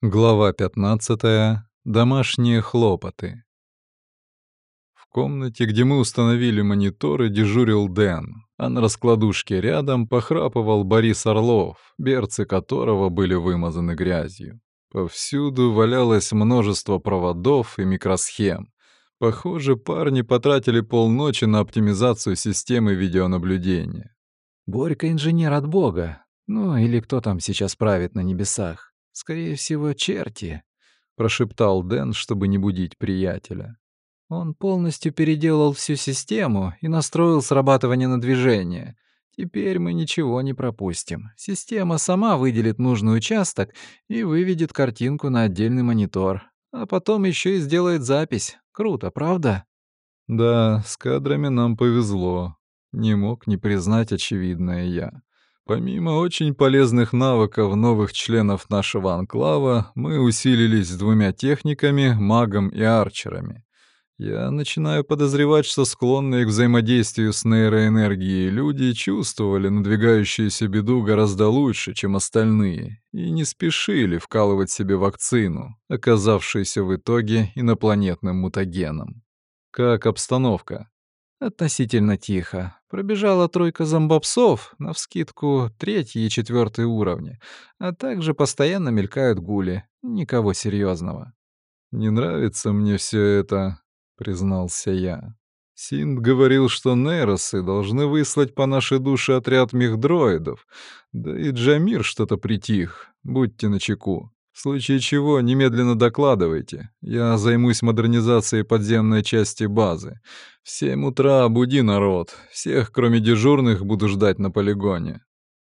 Глава 15. Домашние хлопоты. В комнате, где мы установили мониторы, дежурил Дэн, а на раскладушке рядом похрапывал Борис Орлов, берцы которого были вымазаны грязью. Повсюду валялось множество проводов и микросхем. Похоже, парни потратили полночи на оптимизацию системы видеонаблюдения. Борька инженер от бога. Ну, или кто там сейчас правит на небесах. Скорее всего, черти», — прошептал Дэн, чтобы не будить приятеля. Он полностью переделал всю систему и настроил срабатывание на движение. Теперь мы ничего не пропустим. Система сама выделит нужный участок и выведет картинку на отдельный монитор. А потом еще и сделает запись. Круто, правда? Да, с кадрами нам повезло. Не мог не признать очевидное я. Помимо очень полезных навыков новых членов нашего анклава, мы усилились двумя техниками, магом и арчерами. Я начинаю подозревать, что склонные к взаимодействию с нейроэнергией люди чувствовали надвигающуюся беду гораздо лучше, чем остальные, и не спешили вкалывать себе вакцину, оказавшуюся в итоге инопланетным мутагеном. Как обстановка? Относительно тихо. Пробежала тройка зомбопсов, навскидку третий и четвертый уровни, а также постоянно мелькают гули. Никого серьезного. «Не нравится мне все это», — признался я. Синд говорил, что нейросы должны выслать по нашей душе отряд мехдроидов. Да и Джамир что-то притих. Будьте начеку. В случае чего немедленно докладывайте. Я займусь модернизацией подземной части базы. В семь утра буди народ. Всех, кроме дежурных, буду ждать на полигоне.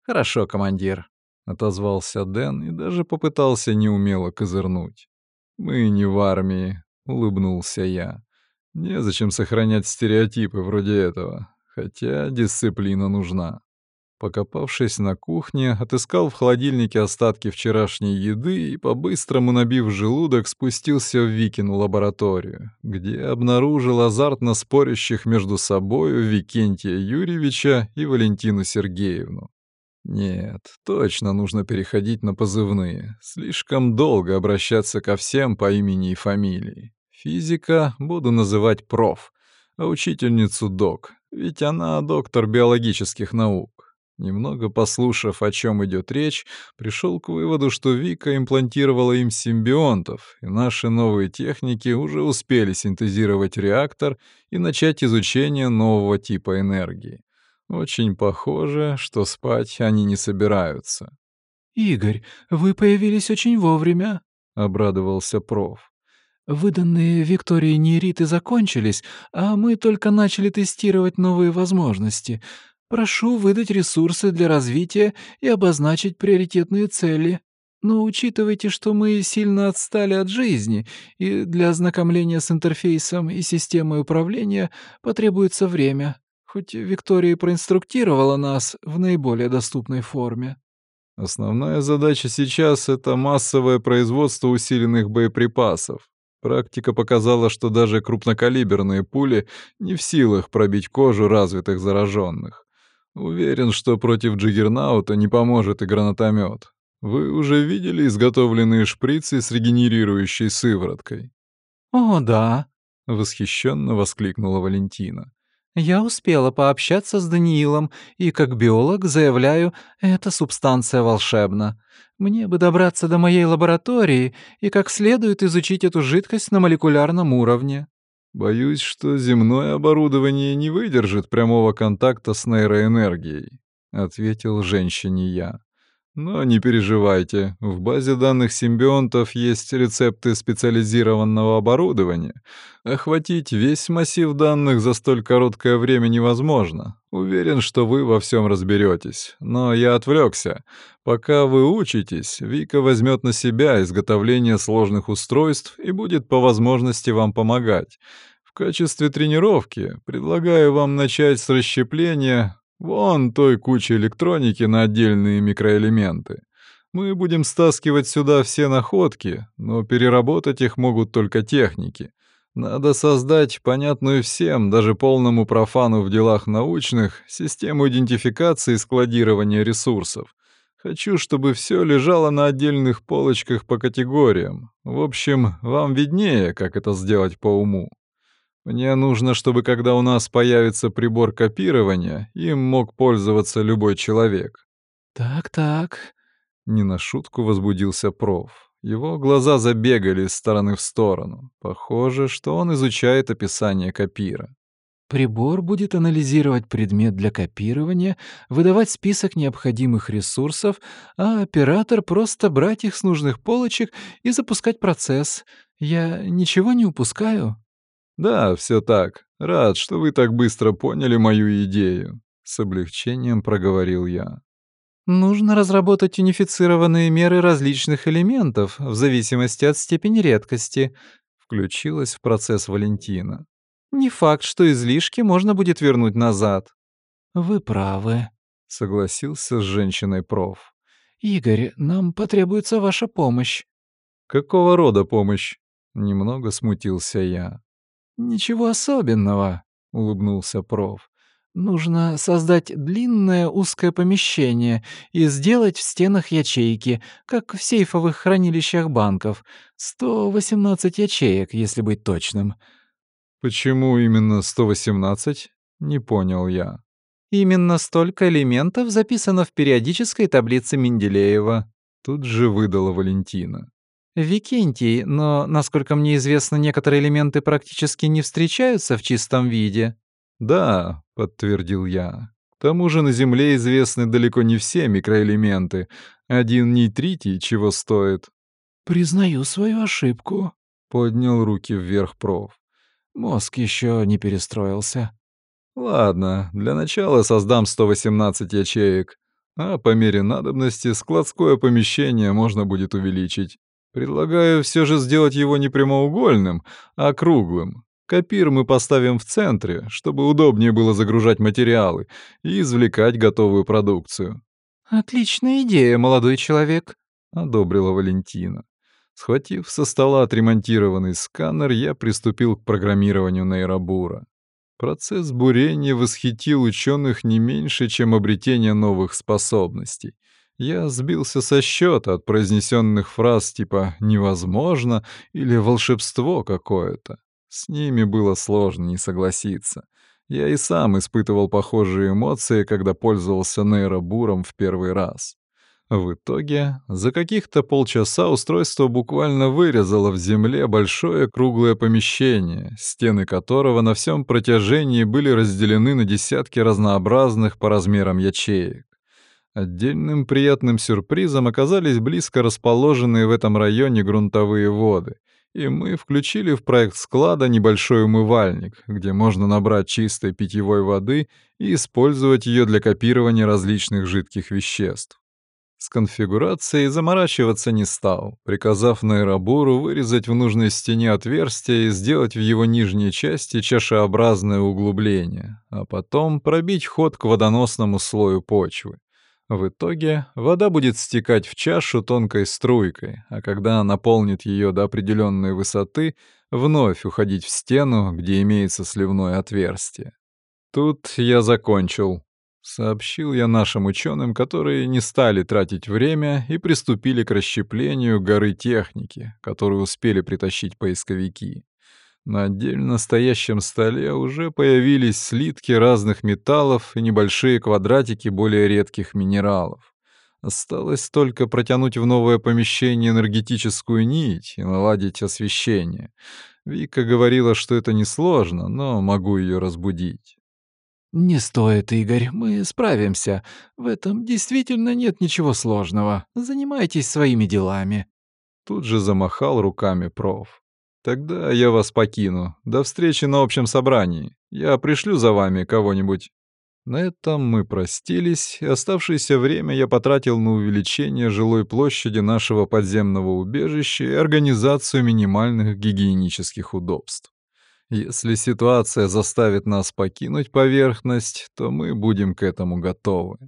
Хорошо, командир, отозвался Дэн и даже попытался неумело козырнуть. Мы не в армии, улыбнулся я. Незачем сохранять стереотипы вроде этого, хотя дисциплина нужна. Покопавшись на кухне, отыскал в холодильнике остатки вчерашней еды и, по-быстрому набив желудок, спустился в Викину лабораторию, где обнаружил азартно спорящих между собою Викентия Юрьевича и Валентину Сергеевну. Нет, точно нужно переходить на позывные. Слишком долго обращаться ко всем по имени и фамилии. Физика буду называть проф, а учительницу док, ведь она доктор биологических наук. Немного послушав, о чем идет речь, пришел к выводу, что Вика имплантировала им симбионтов, и наши новые техники уже успели синтезировать реактор и начать изучение нового типа энергии. Очень похоже, что спать они не собираются. «Игорь, вы появились очень вовремя», — обрадовался проф. «Выданные Виктории нейриты закончились, а мы только начали тестировать новые возможности. Прошу выдать ресурсы для развития и обозначить приоритетные цели. Но учитывайте, что мы сильно отстали от жизни, и для ознакомления с интерфейсом и системой управления потребуется время, хоть Виктория проинструктировала нас в наиболее доступной форме. Основная задача сейчас — это массовое производство усиленных боеприпасов. Практика показала, что даже крупнокалиберные пули не в силах пробить кожу развитых зараженных. Уверен, что против Джиггернаута не поможет и гранатомет. Вы уже видели изготовленные шприцы с регенерирующей сывороткой? О, да, восхищенно воскликнула Валентина. Я успела пообщаться с Даниилом, и как биолог заявляю, эта субстанция волшебна. Мне бы добраться до моей лаборатории и как следует изучить эту жидкость на молекулярном уровне. Боюсь, что земное оборудование не выдержит прямого контакта с нейроэнергией, ответил женщине я. Но не переживайте, в базе данных симбионтов есть рецепты специализированного оборудования. Охватить весь массив данных за столь короткое время невозможно. Уверен, что вы во всем разберетесь. Но я отвлекся. Пока вы учитесь, Вика возьмет на себя изготовление сложных устройств и будет по возможности вам помогать. В качестве тренировки предлагаю вам начать с расщепления Вон той кучи электроники на отдельные микроэлементы. Мы будем стаскивать сюда все находки, но переработать их могут только техники. Надо создать понятную всем, даже полному профану в делах научных, систему идентификации и складирования ресурсов. Хочу, чтобы все лежало на отдельных полочках по категориям. В общем, вам виднее, как это сделать по уму. Мне нужно, чтобы когда у нас появится прибор копирования, им мог пользоваться любой человек. Так-так. Не на шутку возбудился проф. Его глаза забегали из стороны в сторону. Похоже, что он изучает описание копира. Прибор будет анализировать предмет для копирования, выдавать список необходимых ресурсов, а оператор просто брать их с нужных полочек и запускать процесс. Я ничего не упускаю? Да, все так. Рад, что вы так быстро поняли мою идею, с облегчением проговорил я. Нужно разработать унифицированные меры различных элементов в зависимости от степени редкости, включилась в процесс Валентина. Не факт, что излишки можно будет вернуть назад. Вы правы, согласился с женщиной проф. Игорь, нам потребуется ваша помощь. Какого рода помощь? Немного смутился я. Ничего особенного, улыбнулся проф. Нужно создать длинное узкое помещение и сделать в стенах ячейки, как в сейфовых хранилищах банков. 118 ячеек, если быть точным. Почему именно 118? Не понял я. Именно столько элементов записано в периодической таблице Менделеева. Тут же выдала Валентина. Викентий, но, насколько мне известно, некоторые элементы практически не встречаются в чистом виде. Да, подтвердил я. К тому же на Земле известны далеко не все микроэлементы. Один нейтритий чего стоит. Признаю свою ошибку, поднял руки вверх проф. Мозг еще не перестроился. Ладно, для начала создам 118 ячеек, а по мере надобности складское помещение можно будет увеличить. Предлагаю все же сделать его не прямоугольным, а круглым. Копир мы поставим в центре, чтобы удобнее было загружать материалы и извлекать готовую продукцию. «Отличная идея, молодой человек», — одобрила Валентина. Схватив со стола отремонтированный сканер, я приступил к программированию нейробура. Процесс бурения восхитил ученых не меньше, чем обретение новых способностей. Я сбился со счета от произнесенных фраз типа «невозможно» или «волшебство какое-то». С ними было сложно не согласиться. Я и сам испытывал похожие эмоции, когда пользовался нейробуром в первый раз. В итоге, за каких-то полчаса устройство буквально вырезало в земле большое круглое помещение, стены которого на всем протяжении были разделены на десятки разнообразных по размерам ячеек. Отдельным приятным сюрпризом оказались близко расположенные в этом районе грунтовые воды, и мы включили в проект склада небольшой умывальник, где можно набрать чистой питьевой воды и использовать ее для копирования различных жидких веществ. С конфигурацией заморачиваться не стал, приказав нейробуру вырезать в нужной стене отверстие и сделать в его нижней части чашеобразное углубление, а потом пробить ход к водоносному слою почвы. В итоге вода будет стекать в чашу тонкой струйкой, а когда наполнит ее до определенной высоты, вновь уходить в стену, где имеется сливное отверстие. Тут я закончил, Сообщил я нашим ученым, которые не стали тратить время и приступили к расщеплению горы техники, которую успели притащить поисковики. На отдельно стоящем столе уже появились слитки разных металлов и небольшие квадратики более редких минералов. Осталось только протянуть в новое помещение энергетическую нить и наладить освещение. Вика говорила, что это несложно, но могу ее разбудить. «Не стоит, Игорь, мы справимся. В этом действительно нет ничего сложного. Занимайтесь своими делами». Тут же замахал руками проф. «Тогда я вас покину. До встречи на общем собрании. Я пришлю за вами кого-нибудь». На этом мы простились, и оставшееся время я потратил на увеличение жилой площади нашего подземного убежища и организацию минимальных гигиенических удобств. Если ситуация заставит нас покинуть поверхность, то мы будем к этому готовы.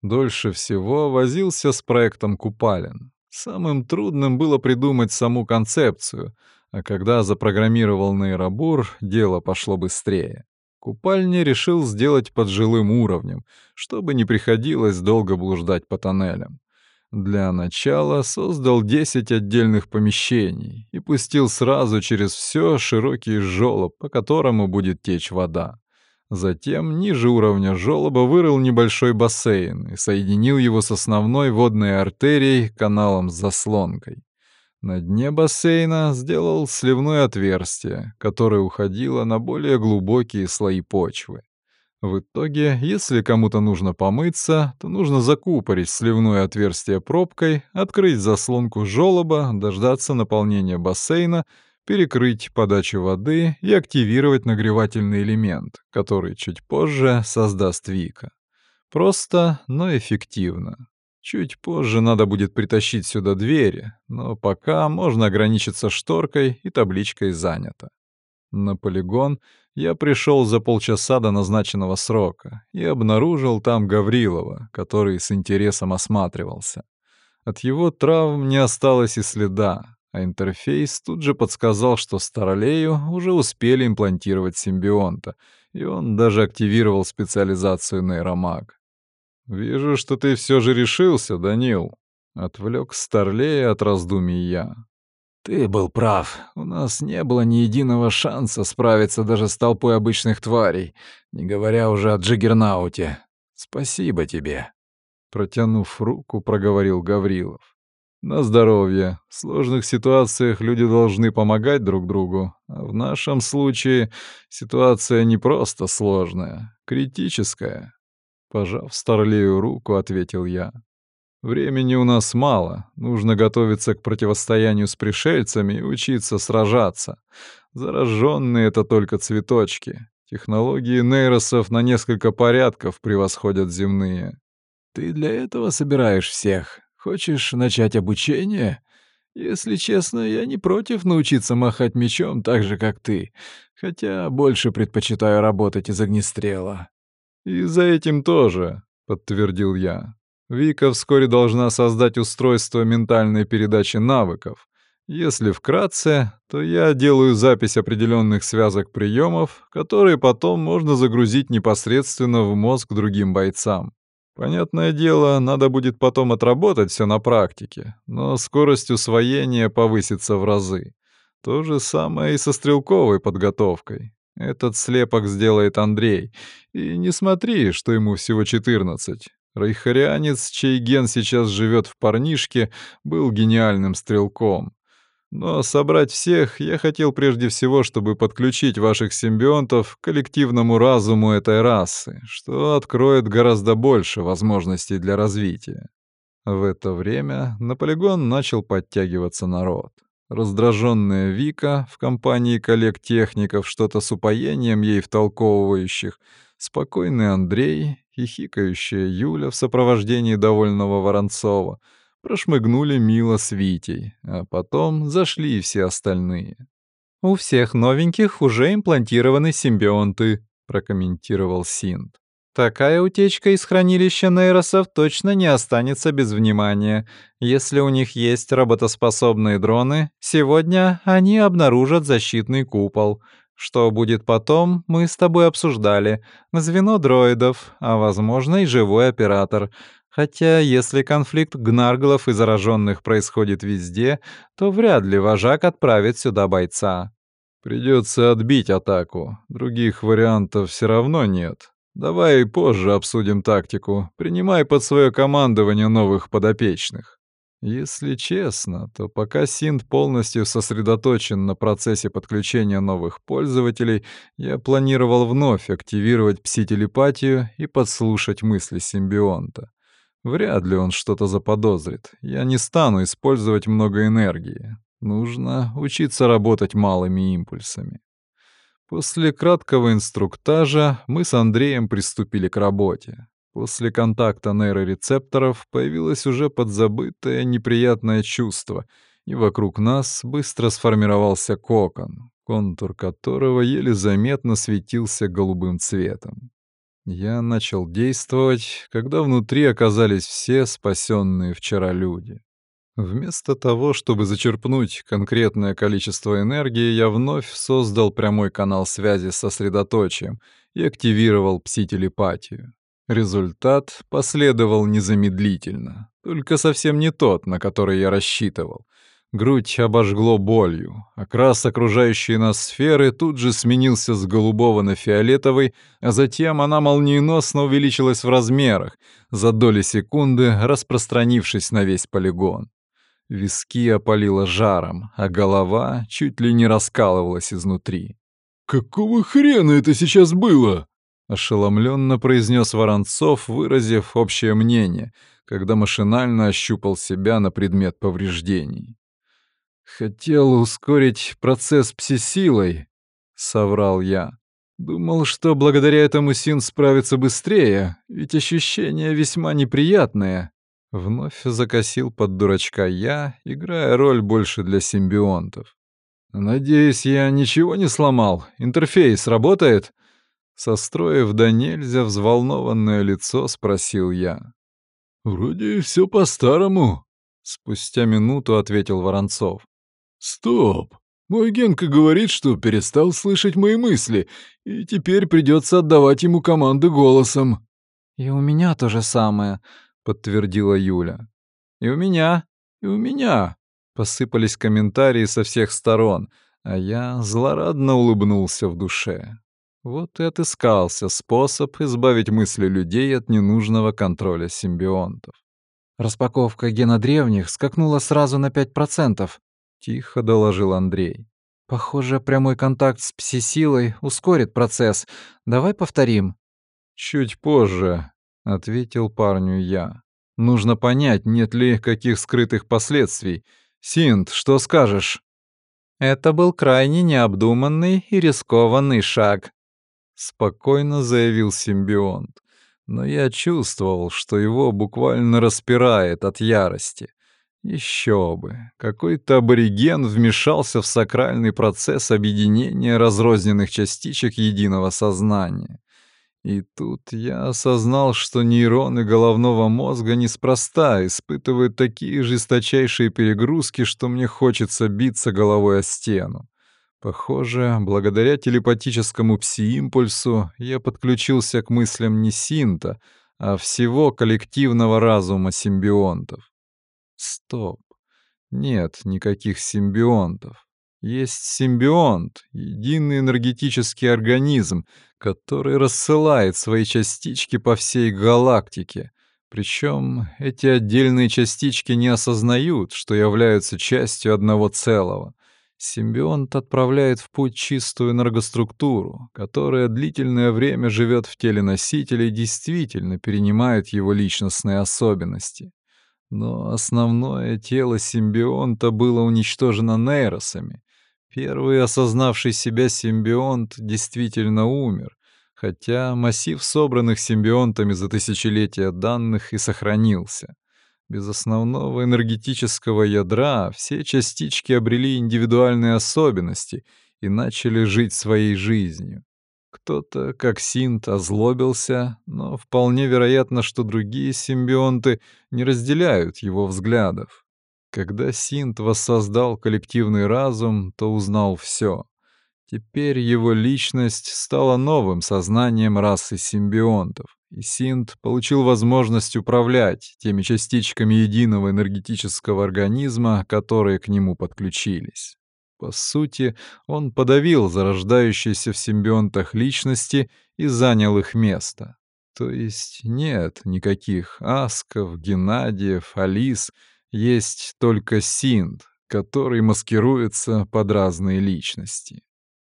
Дольше всего возился с проектом Купалин. Самым трудным было придумать саму концепцию, а когда запрограммировал нейробур, дело пошло быстрее. Купальни решил сделать под жилым уровнем, чтобы не приходилось долго блуждать по тоннелям. Для начала создал 10 отдельных помещений и пустил сразу через все широкий желоб, по которому будет течь вода. Затем ниже уровня желоба вырыл небольшой бассейн и соединил его с основной водной артерией каналом с заслонкой. На дне бассейна сделал сливное отверстие, которое уходило на более глубокие слои почвы. В итоге, если кому-то нужно помыться, то нужно закупорить сливное отверстие пробкой, открыть заслонку желоба, дождаться наполнения бассейна, перекрыть подачу воды и активировать нагревательный элемент, который чуть позже создаст Вика. Просто, но эффективно. Чуть позже надо будет притащить сюда двери, но пока можно ограничиться шторкой и табличкой «Занято». На полигон я пришел за полчаса до назначенного срока и обнаружил там Гаврилова, который с интересом осматривался. От его травм не осталось и следа, а интерфейс тут же подсказал, что Старлею уже успели имплантировать симбионта, и он даже активировал специализацию нейромаг. «Вижу, что ты все же решился, Данил», — отвлек Старлея от раздумий я. «Ты был прав. У нас не было ни единого шанса справиться даже с толпой обычных тварей, не говоря уже о Джиггернауте. Спасибо тебе». Протянув руку, проговорил Гаврилов. «На здоровье. В сложных ситуациях люди должны помогать друг другу, а в нашем случае ситуация не просто сложная, критическая». Пожав Старлею руку, ответил я. Времени у нас мало, нужно готовиться к противостоянию с пришельцами и учиться сражаться. Зараженные — это только цветочки. Технологии нейросов на несколько порядков превосходят земные. Ты для этого собираешь всех? Хочешь начать обучение? Если честно, я не против научиться махать мечом так же, как ты, хотя больше предпочитаю работать из огнестрела. «И за этим тоже», — подтвердил я. «Вика вскоре должна создать устройство ментальной передачи навыков. Если вкратце, то я делаю запись определенных связок приемов, которые потом можно загрузить непосредственно в мозг другим бойцам. Понятное дело, надо будет потом отработать все на практике, но скорость усвоения повысится в разы. То же самое и со стрелковой подготовкой. Этот слепок сделает Андрей. И не смотри, что ему всего 14. Райхарианец, чей ген сейчас живет в парнишке, был гениальным стрелком. Но собрать всех я хотел прежде всего, чтобы подключить ваших симбионтов к коллективному разуму этой расы, что откроет гораздо больше возможностей для развития. В это время на полигон начал подтягиваться народ. Раздраженная Вика в компании коллег-техников, что-то с упоением ей втолковывающих, спокойный Андрей, хихикающая Юля в сопровождении довольного Воронцова прошмыгнули мило с Витей, а потом зашли и все остальные. «У всех новеньких уже имплантированы симбионты», — прокомментировал Синт. Такая утечка из хранилища нейросов точно не останется без внимания. Если у них есть работоспособные дроны, сегодня они обнаружат защитный купол. Что будет потом, мы с тобой обсуждали. Звено дроидов, а возможно и живой оператор. Хотя если конфликт гнарглов и зараженных происходит везде, то вряд ли вожак отправит сюда бойца. Придется отбить атаку. Других вариантов все равно нет. Давай позже обсудим тактику. Принимай под свое командование новых подопечных. Если честно, то пока Синт полностью сосредоточен на процессе подключения новых пользователей, я планировал вновь активировать пси-телепатию и подслушать мысли симбионта. Вряд ли он что-то заподозрит. Я не стану использовать много энергии. Нужно учиться работать малыми импульсами. После краткого инструктажа мы с Андреем приступили к работе. После контакта нейрорецепторов появилось уже подзабытое неприятное чувство, и вокруг нас быстро сформировался кокон, контур которого еле заметно светился голубым цветом. Я начал действовать, когда внутри оказались все спасенные вчера люди. Вместо того, чтобы зачерпнуть конкретное количество энергии, я вновь создал прямой канал связи с сосредоточием и активировал пси-телепатию. Результат последовал незамедлительно, только совсем не тот, на который я рассчитывал. Грудь обожгло болью. Окрас окружающей нас сферы тут же сменился с голубого на фиолетовый, а затем она молниеносно увеличилась в размерах, за доли секунды распространившись на весь полигон. Виски опалило жаром, а голова чуть ли не раскалывалась изнутри. «Какого хрена это сейчас было?» — ошеломленно произнес Воронцов, выразив общее мнение, когда машинально ощупал себя на предмет повреждений. «Хотел ускорить процесс пси-силой», — соврал я. «Думал, что благодаря этому Син справится быстрее, ведь ощущения весьма неприятные». Вновь закосил под дурачка я, играя роль больше для симбионтов. «Надеюсь, я ничего не сломал? Интерфейс работает?» Состроив до нельзя взволнованное лицо, спросил я. «Вроде все по-старому», — спустя минуту ответил Воронцов. «Стоп! Мой Генка говорит, что перестал слышать мои мысли, и теперь придется отдавать ему команды голосом». «И у меня то же самое», — подтвердила Юля. «И у меня, и у меня», — посыпались комментарии со всех сторон, а я злорадно улыбнулся в душе. Вот и отыскался способ избавить мысли людей от ненужного контроля симбионтов. Распаковка гена древних скакнула сразу на 5%, — тихо доложил Андрей. «Похоже, прямой контакт с пси-силой ускорит процесс. Давай повторим». «Чуть позже», — ответил парню я. «Нужно понять, нет ли каких скрытых последствий. Синт, что скажешь?» «Это был крайне необдуманный и рискованный шаг», — спокойно заявил симбионт. Но я чувствовал, что его буквально распирает от ярости. Еще бы, какой-то абориген вмешался в сакральный процесс объединения разрозненных частичек единого сознания. И тут я осознал, что нейроны головного мозга неспроста испытывают такие жесточайшие перегрузки, что мне хочется биться головой о стену. Похоже, благодаря телепатическому пси-импульсу я подключился к мыслям не синта, а всего коллективного разума симбионтов. Стоп. Нет никаких симбионтов. Есть симбионт, единый энергетический организм, который рассылает свои частички по всей галактике. Причем эти отдельные частички не осознают, что являются частью одного целого. Симбионт отправляет в путь чистую энергоструктуру, которая длительное время живет в теле носителя и действительно перенимает его личностные особенности. Но основное тело симбионта было уничтожено нейросами. Первый осознавший себя симбионт действительно умер, хотя массив собранных симбионтами за тысячелетия данных и сохранился. Без основного энергетического ядра все частички обрели индивидуальные особенности и начали жить своей жизнью. Кто-то, как Синт, озлобился, но вполне вероятно, что другие симбионты не разделяют его взглядов. Когда Синт воссоздал коллективный разум, то узнал все. Теперь его личность стала новым сознанием расы симбионтов, и Синт получил возможность управлять теми частичками единого энергетического организма, которые к нему подключились. По сути, он подавил зарождающиеся в симбионтах личности и занял их место. То есть нет никаких Асков, Геннадиев, Алис, есть только Синд, который маскируется под разные личности.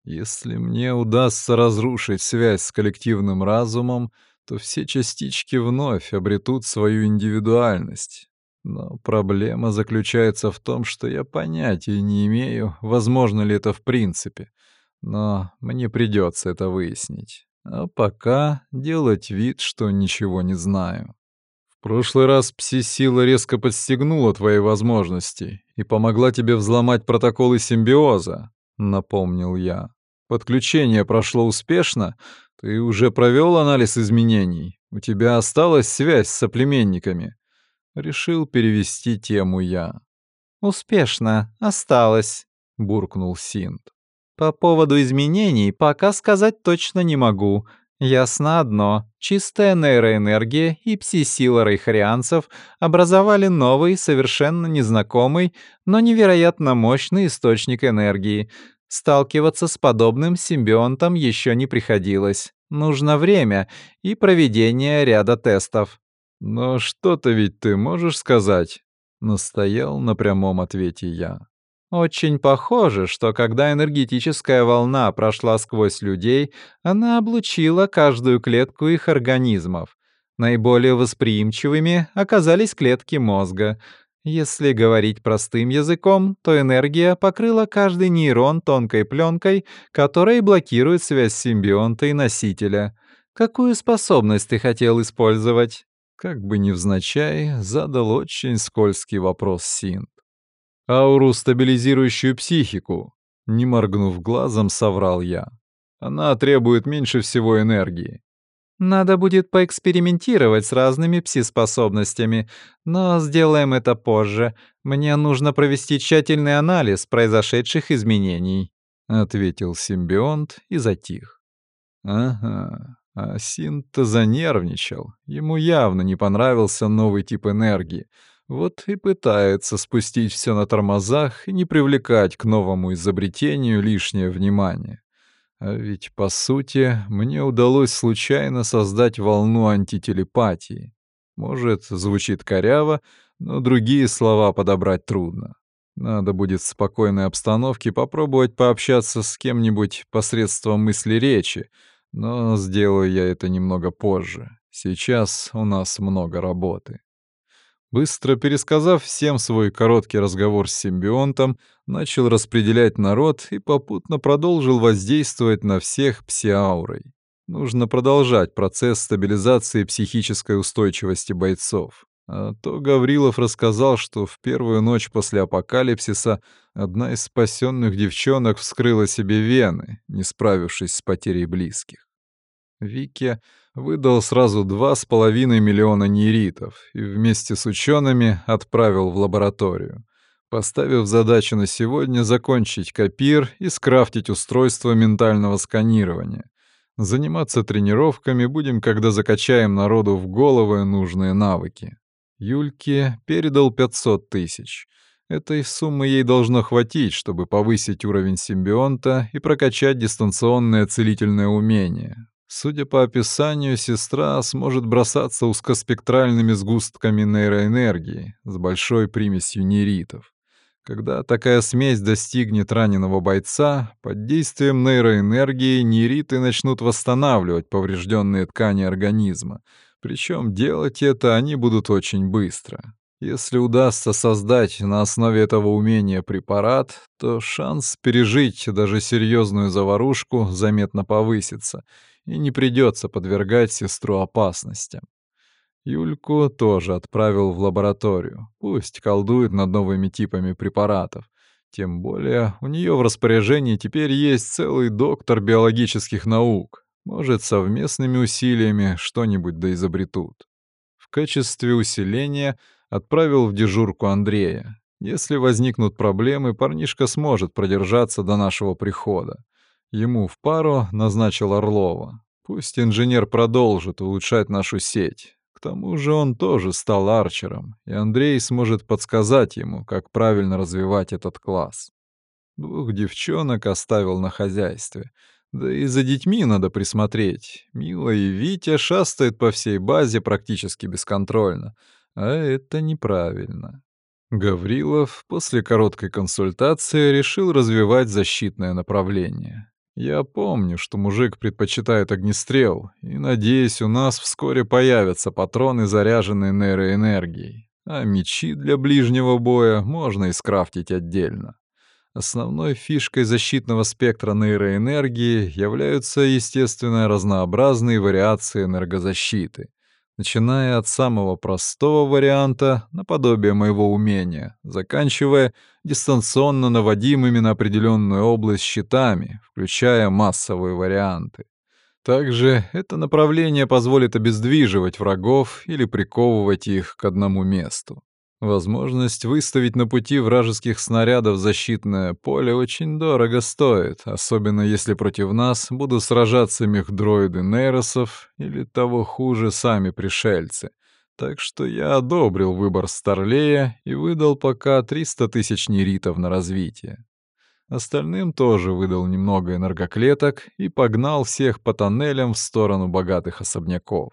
Если мне удастся разрушить связь с коллективным разумом, то все частички вновь обретут свою индивидуальность, но проблема заключается в том, что я понятия не имею, возможно ли это в принципе. Но мне придется это выяснить. А пока делать вид, что ничего не знаю. Прошлый раз пси-сила резко подстегнула твои возможности и помогла тебе взломать протоколы симбиоза, напомнил я. Подключение прошло успешно? Ты уже провел анализ изменений? У тебя осталась связь с соплеменниками? Решил перевести тему я. «Успешно. Осталось», — буркнул Синт. «По поводу изменений пока сказать точно не могу. Ясно одно. Чистая нейроэнергия и пси-сила рейхарианцев образовали новый, совершенно незнакомый, но невероятно мощный источник энергии. Сталкиваться с подобным симбионтом еще не приходилось. Нужно время и проведение ряда тестов. «Но что-то ведь ты можешь сказать?» — настоял на прямом ответе я. Очень похоже, что когда энергетическая волна прошла сквозь людей, она облучила каждую клетку их организмов. Наиболее восприимчивыми оказались клетки мозга. Если говорить простым языком, то энергия покрыла каждый нейрон тонкой пленкой, которая блокирует связь симбионта и носителя. Какую способность ты хотел использовать? Как бы невзначай, задал очень скользкий вопрос Синт. Ауру, стабилизирующую психику. Не моргнув глазом, соврал я. Она требует меньше всего энергии. Надо будет поэкспериментировать с разными пси-способностями, но сделаем это позже. Мне нужно провести тщательный анализ произошедших изменений», — ответил симбионт и затих. «Ага, а Синт-то занервничал. Ему явно не понравился новый тип энергии. Вот и пытается спустить все на тормозах и не привлекать к новому изобретению лишнее внимание. А ведь, по сути, мне удалось случайно создать волну антителепатии. Может, звучит коряво, но другие слова подобрать трудно. Надо будет в спокойной обстановке попробовать пообщаться с кем-нибудь посредством мысли речи, но сделаю я это немного позже. Сейчас у нас много работы. Быстро пересказав всем свой короткий разговор с симбионтом, начал распределять народ и попутно продолжил воздействовать на всех псиаурой. Нужно продолжать процесс стабилизации психической устойчивости бойцов. А то Гаврилов рассказал, что в первую ночь после апокалипсиса одна из спасенных девчонок вскрыла себе вены, не справившись с потерей близких. Вике выдал сразу два с половиной миллиона нейритов и вместе с учеными отправил в лабораторию, поставив задачу на сегодня закончить копир и скрафтить устройство ментального сканирования. Заниматься тренировками будем, когда закачаем народу в головы нужные навыки. Юльке передал 500 тысяч. Этой суммы ей должно хватить, чтобы повысить уровень симбионта и прокачать дистанционное целительное умение, Судя по описанию, сестра сможет бросаться узкоспектральными сгустками нейроэнергии с большой примесью нейритов. Когда такая смесь достигнет раненого бойца, под действием нейроэнергии нейриты начнут восстанавливать поврежденные ткани организма, причем делать это они будут очень быстро. Если удастся создать на основе этого умения препарат, то шанс пережить даже серьезную заварушку заметно повысится — и не придется подвергать сестру опасностям. Юльку тоже отправил в лабораторию. Пусть колдует над новыми типами препаратов. Тем более у нее в распоряжении теперь есть целый доктор биологических наук. Может, совместными усилиями что-нибудь да изобретут. В качестве усиления отправил в дежурку Андрея. Если возникнут проблемы, парнишка сможет продержаться до нашего прихода. Ему в пару назначил Орлова. Пусть инженер продолжит улучшать нашу сеть. К тому же он тоже стал арчером, и Андрей сможет подсказать ему, как правильно развивать этот класс. Двух девчонок оставил на хозяйстве. Да и за детьми надо присмотреть. Мила и Витя шастают по всей базе практически бесконтрольно. А это неправильно. Гаврилов после короткой консультации решил развивать защитное направление. Я помню, что мужик предпочитает огнестрел, и, надеюсь, у нас вскоре появятся патроны, заряженные нейроэнергией, а мечи для ближнего боя можно и скрафтить отдельно. Основной фишкой защитного спектра нейроэнергии являются, естественно, разнообразные вариации энергозащиты начиная от самого простого варианта, наподобие моего умения, заканчивая дистанционно наводимыми на определенную область щитами, включая массовые варианты. Также это направление позволит обездвиживать врагов или приковывать их к одному месту. Возможность выставить на пути вражеских снарядов защитное поле очень дорого стоит, особенно если против нас будут сражаться мехдроиды нейросов или того хуже сами пришельцы. Так что я одобрил выбор Старлея и выдал пока 300 тысяч неритов на развитие. Остальным тоже выдал немного энергоклеток и погнал всех по тоннелям в сторону богатых особняков.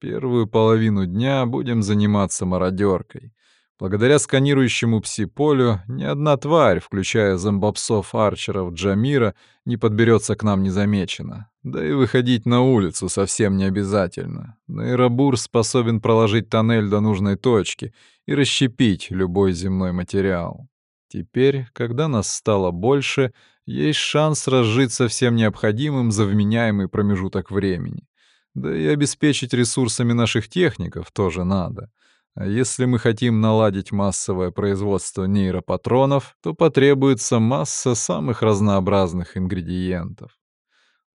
Первую половину дня будем заниматься мародеркой. Благодаря сканирующему пси-полю ни одна тварь, включая зомбопсов-арчеров Джамира, не подберется к нам незамеченно. Да и выходить на улицу совсем не обязательно. Нейробур способен проложить тоннель до нужной точки и расщепить любой земной материал. Теперь, когда нас стало больше, есть шанс разжиться всем необходимым за вменяемый промежуток времени. Да и обеспечить ресурсами наших техников тоже надо. Если мы хотим наладить массовое производство нейропатронов, то потребуется масса самых разнообразных ингредиентов.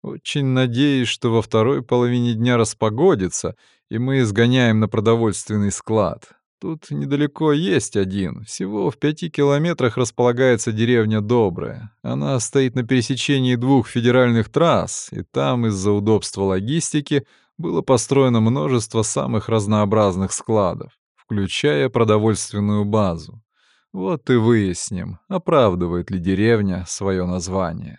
Очень надеюсь, что во второй половине дня распогодится, и мы изгоняем на продовольственный склад. Тут недалеко есть один. Всего в пяти километрах располагается деревня Добрая. Она стоит на пересечении двух федеральных трасс, и там из-за удобства логистики было построено множество самых разнообразных складов, включая продовольственную базу. Вот и выясним, оправдывает ли деревня свое название.